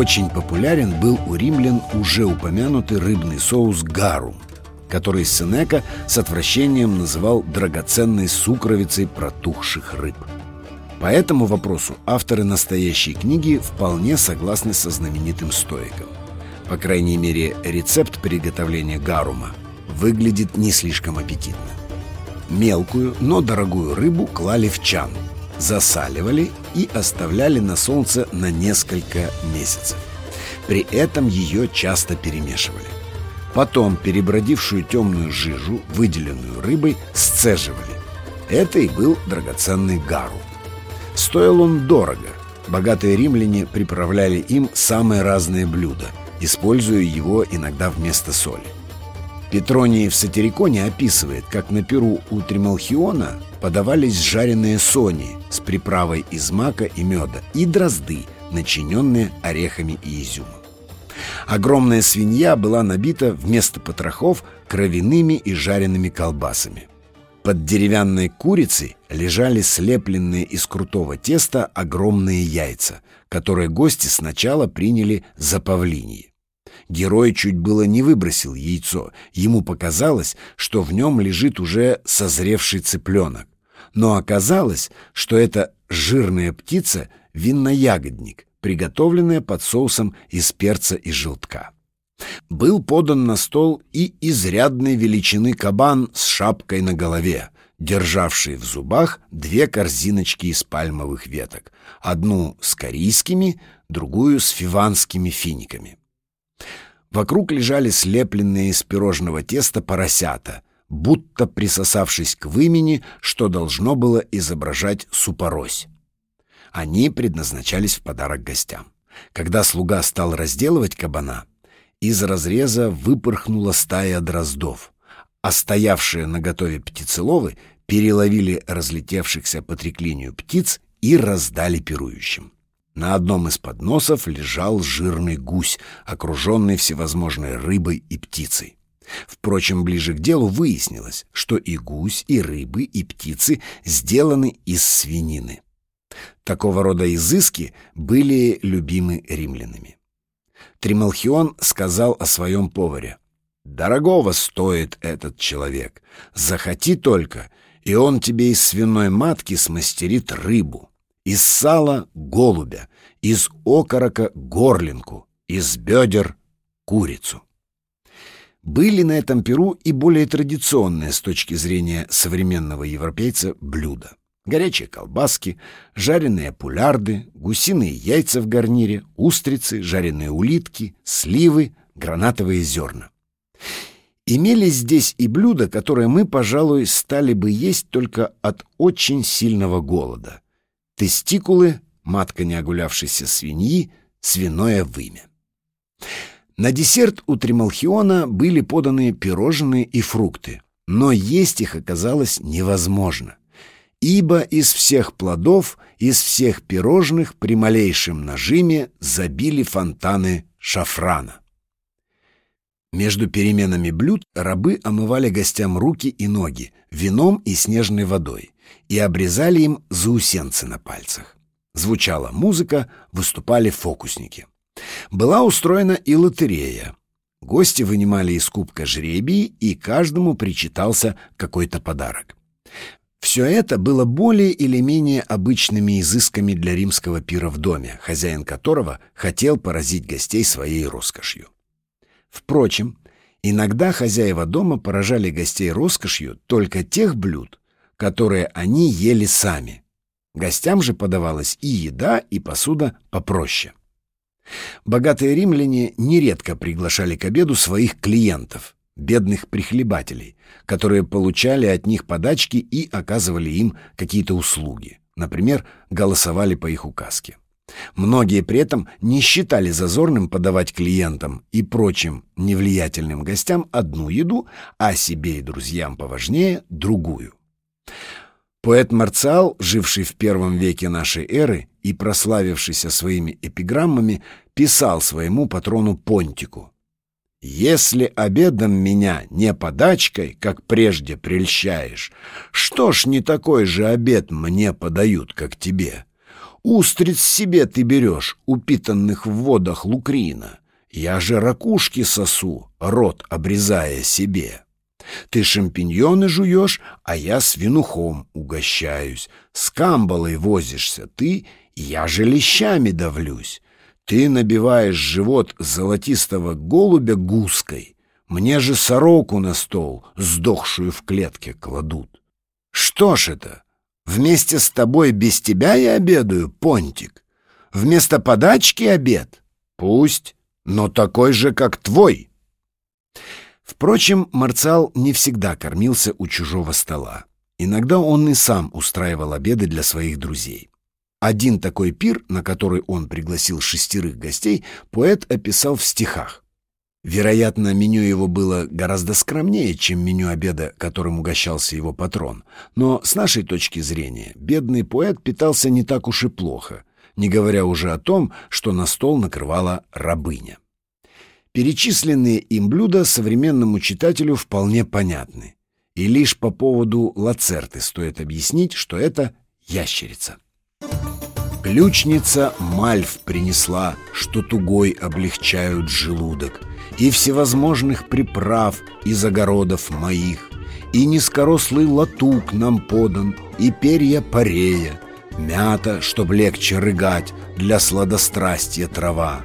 Очень популярен был у римлян уже упомянутый рыбный соус гарум, который Сенека с отвращением называл драгоценной сукровицей протухших рыб. По этому вопросу авторы настоящей книги вполне согласны со знаменитым стоиком. По крайней мере, рецепт приготовления гарума выглядит не слишком аппетитно. Мелкую, но дорогую рыбу клали в чан, засаливали и оставляли на солнце на несколько месяцев. При этом ее часто перемешивали. Потом перебродившую темную жижу, выделенную рыбой, сцеживали. Это и был драгоценный гару. Стоил он дорого. Богатые римляне приправляли им самые разные блюда, используя его иногда вместо соли. Петроний в Сатириконе описывает, как на перу у Трималхиона подавались жареные сони с приправой из мака и меда и дрозды, начиненные орехами и изюмом. Огромная свинья была набита вместо потрохов кровяными и жареными колбасами. Под деревянной курицей лежали слепленные из крутого теста огромные яйца, которые гости сначала приняли за павлиньи. Герой чуть было не выбросил яйцо. Ему показалось, что в нем лежит уже созревший цыпленок. Но оказалось, что это жирная птица — винноягодник, приготовленная под соусом из перца и желтка. Был подан на стол и изрядной величины кабан с шапкой на голове, державший в зубах две корзиночки из пальмовых веток, одну с корейскими, другую с фиванскими финиками. Вокруг лежали слепленные из пирожного теста поросята, будто присосавшись к вымени, что должно было изображать супорось. Они предназначались в подарок гостям. Когда слуга стал разделывать кабана, из разреза выпорхнула стая дроздов, а стоявшие на готове птицеловы переловили разлетевшихся по треклинию птиц и раздали пирующим. На одном из подносов лежал жирный гусь, окруженный всевозможной рыбой и птицей. Впрочем, ближе к делу выяснилось, что и гусь, и рыбы, и птицы сделаны из свинины. Такого рода изыски были любимы римлянами. Трималхион сказал о своем поваре. «Дорогого стоит этот человек. Захоти только, и он тебе из свиной матки смастерит рыбу из сала — голубя, из окорока — горлинку, из бедер — курицу. Были на этом перу и более традиционные с точки зрения современного европейца блюда. Горячие колбаски, жареные пулярды, гусиные яйца в гарнире, устрицы, жареные улитки, сливы, гранатовые зерна. Имелись здесь и блюда, которые мы, пожалуй, стали бы есть только от очень сильного голода — тестикулы, матка неогулявшейся свиньи, свиное вымя. На десерт у Трималхиона были поданы пирожные и фрукты, но есть их оказалось невозможно, ибо из всех плодов, из всех пирожных при малейшем нажиме забили фонтаны шафрана. Между переменами блюд рабы омывали гостям руки и ноги вином и снежной водой, и обрезали им заусенцы на пальцах. Звучала музыка, выступали фокусники. Была устроена и лотерея. Гости вынимали из кубка жребий, и каждому причитался какой-то подарок. Все это было более или менее обычными изысками для римского пира в доме, хозяин которого хотел поразить гостей своей роскошью. Впрочем, иногда хозяева дома поражали гостей роскошью только тех блюд, которые они ели сами. Гостям же подавалась и еда, и посуда попроще. Богатые римляне нередко приглашали к обеду своих клиентов, бедных прихлебателей, которые получали от них подачки и оказывали им какие-то услуги. Например, голосовали по их указке. Многие при этом не считали зазорным подавать клиентам и прочим невлиятельным гостям одну еду, а себе и друзьям поважнее — другую. Поэт Марциал, живший в первом веке нашей эры и прославившийся своими эпиграммами, писал своему патрону Понтику. «Если обедом меня не подачкой, как прежде прельщаешь, что ж не такой же обед мне подают, как тебе? Устриц себе ты берешь, упитанных в водах лукрина. Я же ракушки сосу, рот обрезая себе. Ты шампиньоны жуешь, а я свинухом угощаюсь. С камбалой возишься ты, я же лещами давлюсь. Ты набиваешь живот золотистого голубя гуской. Мне же сороку на стол, сдохшую в клетке, кладут. Что ж это? Вместе с тобой без тебя я обедаю, понтик. Вместо подачки обед? Пусть, но такой же, как твой. Впрочем, Марциал не всегда кормился у чужого стола. Иногда он и сам устраивал обеды для своих друзей. Один такой пир, на который он пригласил шестерых гостей, поэт описал в стихах. Вероятно, меню его было гораздо скромнее, чем меню обеда, которым угощался его патрон. Но с нашей точки зрения, бедный поэт питался не так уж и плохо, не говоря уже о том, что на стол накрывала рабыня. Перечисленные им блюда современному читателю вполне понятны. И лишь по поводу лацерты стоит объяснить, что это ящерица. Ключница Мальв принесла, что тугой облегчают желудок, и всевозможных приправ из огородов моих, и низкорослый латук нам подан, и перья парея, мята, чтоб легче рыгать, для сладострастия трава,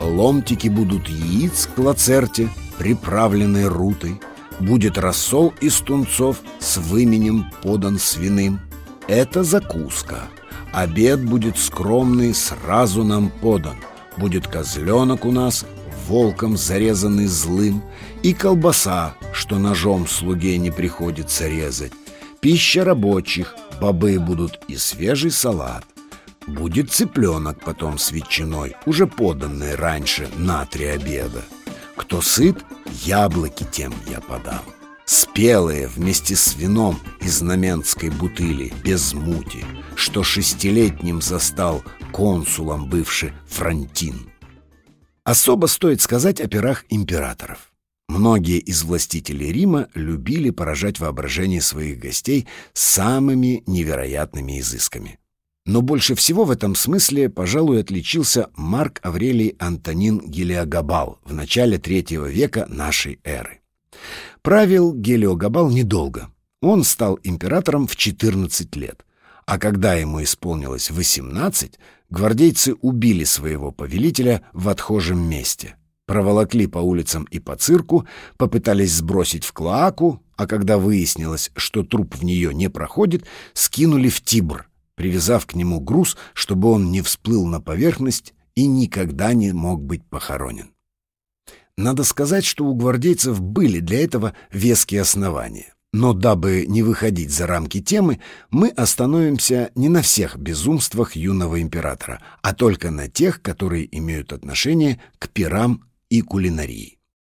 Ломтики будут яиц к лацерте, приправленной рутой. Будет рассол из тунцов с выменем подан свиным. Это закуска. Обед будет скромный, сразу нам подан. Будет козленок у нас, волком зарезанный злым, и колбаса, что ножом слуге не приходится резать. Пища рабочих, бобы будут и свежий салат. Будет цыпленок потом с ветчиной, уже поданный раньше на три обеда. Кто сыт, яблоки тем я подам. Спелые вместе с вином из знаменской бутыли, без мути, что шестилетним застал консулом бывший Франтин. Особо стоит сказать о пирах императоров. Многие из властителей Рима любили поражать воображение своих гостей самыми невероятными изысками. Но больше всего в этом смысле, пожалуй, отличился Марк Аврелий Антонин Гелиогабал в начале третьего века нашей эры. Правил Гелиогабал недолго. Он стал императором в 14 лет. А когда ему исполнилось 18, гвардейцы убили своего повелителя в отхожем месте. Проволокли по улицам и по цирку, попытались сбросить в клоаку, а когда выяснилось, что труп в нее не проходит, скинули в Тибр, привязав к нему груз, чтобы он не всплыл на поверхность и никогда не мог быть похоронен. Надо сказать, что у гвардейцев были для этого веские основания. Но дабы не выходить за рамки темы, мы остановимся не на всех безумствах юного императора, а только на тех, которые имеют отношение к пирам и кулинарии.